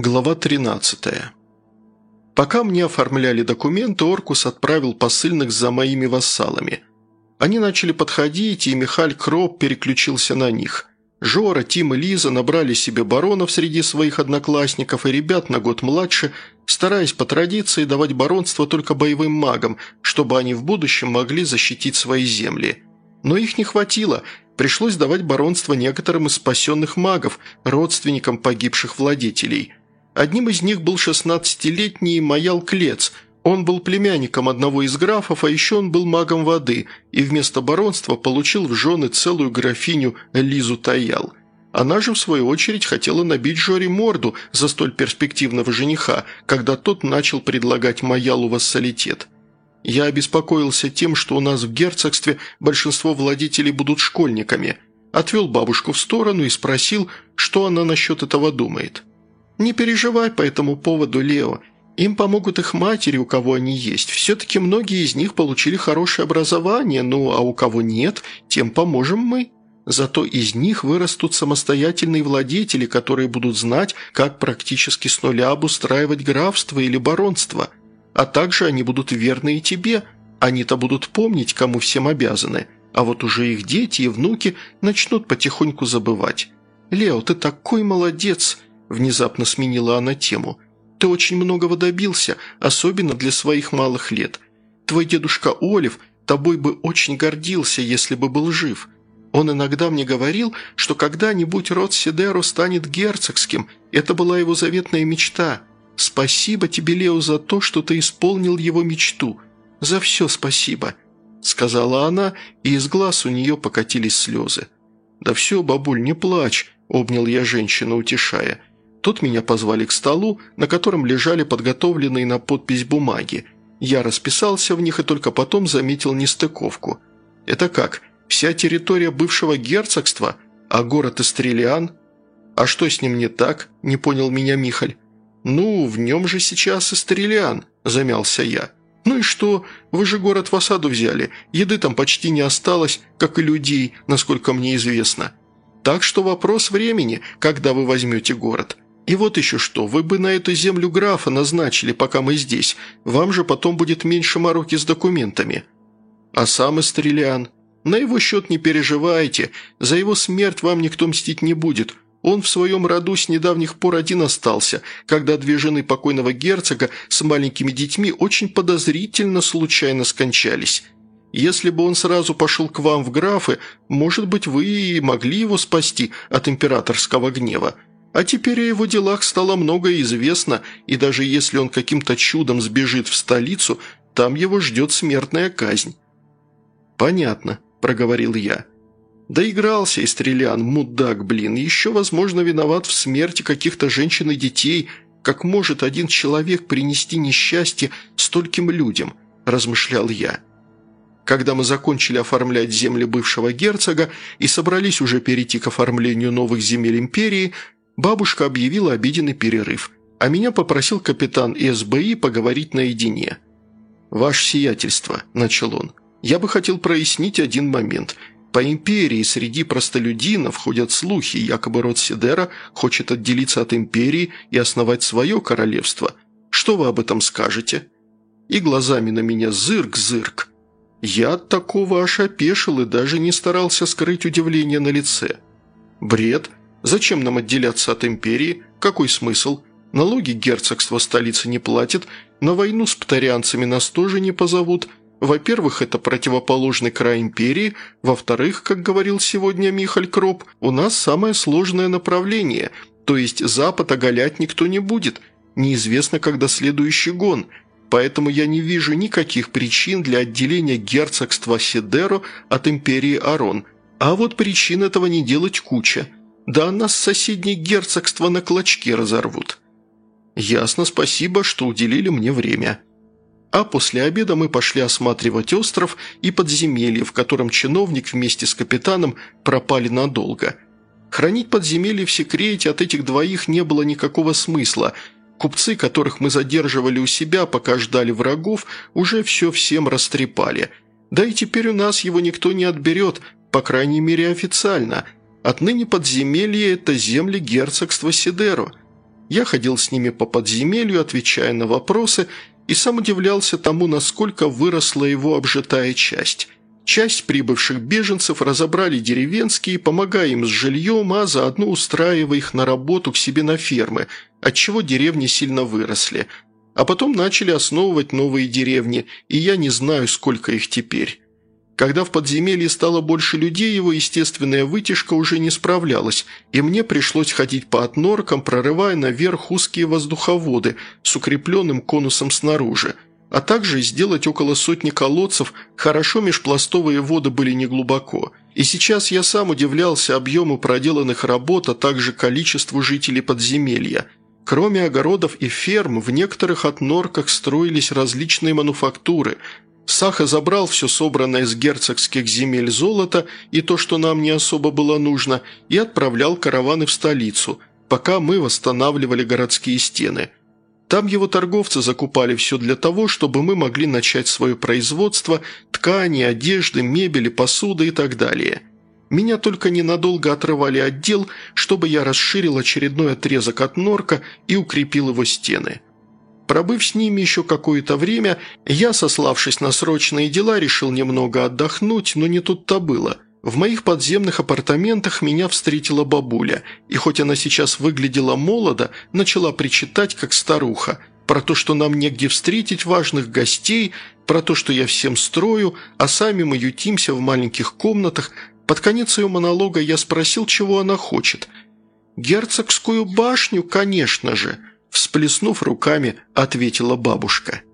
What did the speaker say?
Глава 13. Пока мне оформляли документы, Оркус отправил посыльных за моими вассалами. Они начали подходить, и Михаль Кроп переключился на них. Жора, Тим и Лиза набрали себе баронов среди своих одноклассников и ребят на год младше, стараясь по традиции давать баронство только боевым магам, чтобы они в будущем могли защитить свои земли. Но их не хватило, пришлось давать баронство некоторым из спасенных магов, родственникам погибших владетелей – Одним из них был 16-летний Маял Клец. Он был племянником одного из графов, а еще он был магом воды и вместо баронства получил в жены целую графиню Лизу Таял. Она же, в свою очередь, хотела набить Жоре морду за столь перспективного жениха, когда тот начал предлагать Маялу вассалитет. Я обеспокоился тем, что у нас в герцогстве большинство владетелей будут школьниками. Отвел бабушку в сторону и спросил, что она насчет этого думает. «Не переживай по этому поводу, Лео. Им помогут их матери, у кого они есть. Все-таки многие из них получили хорошее образование, ну а у кого нет, тем поможем мы. Зато из них вырастут самостоятельные владетели, которые будут знать, как практически с нуля обустраивать графство или баронство. А также они будут верны и тебе. Они-то будут помнить, кому всем обязаны. А вот уже их дети и внуки начнут потихоньку забывать. Лео, ты такой молодец!» Внезапно сменила она тему. «Ты очень многого добился, особенно для своих малых лет. Твой дедушка Олив тобой бы очень гордился, если бы был жив. Он иногда мне говорил, что когда-нибудь род Сидеро станет герцогским. Это была его заветная мечта. Спасибо тебе, Лео, за то, что ты исполнил его мечту. За все спасибо», — сказала она, и из глаз у нее покатились слезы. «Да все, бабуль, не плачь», — обнял я женщину, утешая. Тут меня позвали к столу, на котором лежали подготовленные на подпись бумаги. Я расписался в них и только потом заметил нестыковку. Это как? Вся территория бывшего герцогства? А город Эстрелиан? А что с ним не так? Не понял меня Михаль. «Ну, в нем же сейчас Эстрелиан», – замялся я. «Ну и что? Вы же город в осаду взяли. Еды там почти не осталось, как и людей, насколько мне известно. Так что вопрос времени, когда вы возьмете город. И вот еще что, вы бы на эту землю графа назначили, пока мы здесь. Вам же потом будет меньше мороки с документами. А сам Эстрелиан? На его счет не переживайте, за его смерть вам никто мстить не будет. Он в своем роду с недавних пор один остался, когда две жены покойного герцога с маленькими детьми очень подозрительно случайно скончались. Если бы он сразу пошел к вам в графы, может быть, вы и могли его спасти от императорского гнева. А теперь о его делах стало многое известно, и даже если он каким-то чудом сбежит в столицу, там его ждет смертная казнь». «Понятно», – проговорил я. «Доигрался Истрелян, мудак, блин, еще, возможно, виноват в смерти каких-то женщин и детей. Как может один человек принести несчастье стольким людям?» – размышлял я. Когда мы закончили оформлять земли бывшего герцога и собрались уже перейти к оформлению новых земель империи, Бабушка объявила обеденный перерыв, а меня попросил капитан СБИ поговорить наедине. «Ваше сиятельство», – начал он, – «я бы хотел прояснить один момент. По империи среди простолюдинов ходят слухи, якобы род Сидера хочет отделиться от империи и основать свое королевство. Что вы об этом скажете?» И глазами на меня зырк-зырк. Я от такого аж опешил и даже не старался скрыть удивление на лице. «Бред», Зачем нам отделяться от империи? Какой смысл? Налоги герцогства столицы не платят, на войну с птарианцами нас тоже не позовут. Во-первых, это противоположный край империи, во-вторых, как говорил сегодня Михаль Кроп, у нас самое сложное направление, то есть Запад оголять никто не будет, неизвестно, когда следующий гон, поэтому я не вижу никаких причин для отделения герцогства Сидеро от империи Арон, а вот причин этого не делать куча – да нас соседнее герцогство на клочки разорвут. Ясно, спасибо, что уделили мне время. А после обеда мы пошли осматривать остров и подземелье, в котором чиновник вместе с капитаном пропали надолго. Хранить подземелье в секрете от этих двоих не было никакого смысла. Купцы, которых мы задерживали у себя, пока ждали врагов, уже все всем растрепали. Да и теперь у нас его никто не отберет, по крайней мере официально – Отныне подземелье – это земли герцогства Сидеро. Я ходил с ними по подземелью, отвечая на вопросы, и сам удивлялся тому, насколько выросла его обжитая часть. Часть прибывших беженцев разобрали деревенские, помогая им с жильем, а заодно устраивая их на работу к себе на фермы, отчего деревни сильно выросли. А потом начали основывать новые деревни, и я не знаю, сколько их теперь. Когда в подземелье стало больше людей, его естественная вытяжка уже не справлялась, и мне пришлось ходить по отноркам, прорывая наверх узкие воздуховоды с укрепленным конусом снаружи, а также сделать около сотни колодцев, хорошо межпластовые воды были неглубоко. И сейчас я сам удивлялся объему проделанных работ, а также количеству жителей подземелья. Кроме огородов и ферм, в некоторых отнорках строились различные мануфактуры – Саха забрал все собранное с герцогских земель золото и то, что нам не особо было нужно, и отправлял караваны в столицу, пока мы восстанавливали городские стены. Там его торговцы закупали все для того, чтобы мы могли начать свое производство ткани, одежды, мебели, посуды и так далее. Меня только ненадолго отрывали от дел, чтобы я расширил очередной отрезок от норка и укрепил его стены. Пробыв с ними еще какое-то время, я, сославшись на срочные дела, решил немного отдохнуть, но не тут-то было. В моих подземных апартаментах меня встретила бабуля, и хоть она сейчас выглядела молодо, начала причитать, как старуха, про то, что нам негде встретить важных гостей, про то, что я всем строю, а сами мы ютимся в маленьких комнатах. Под конец ее монолога я спросил, чего она хочет. «Герцогскую башню, конечно же», Всплеснув руками, ответила бабушка –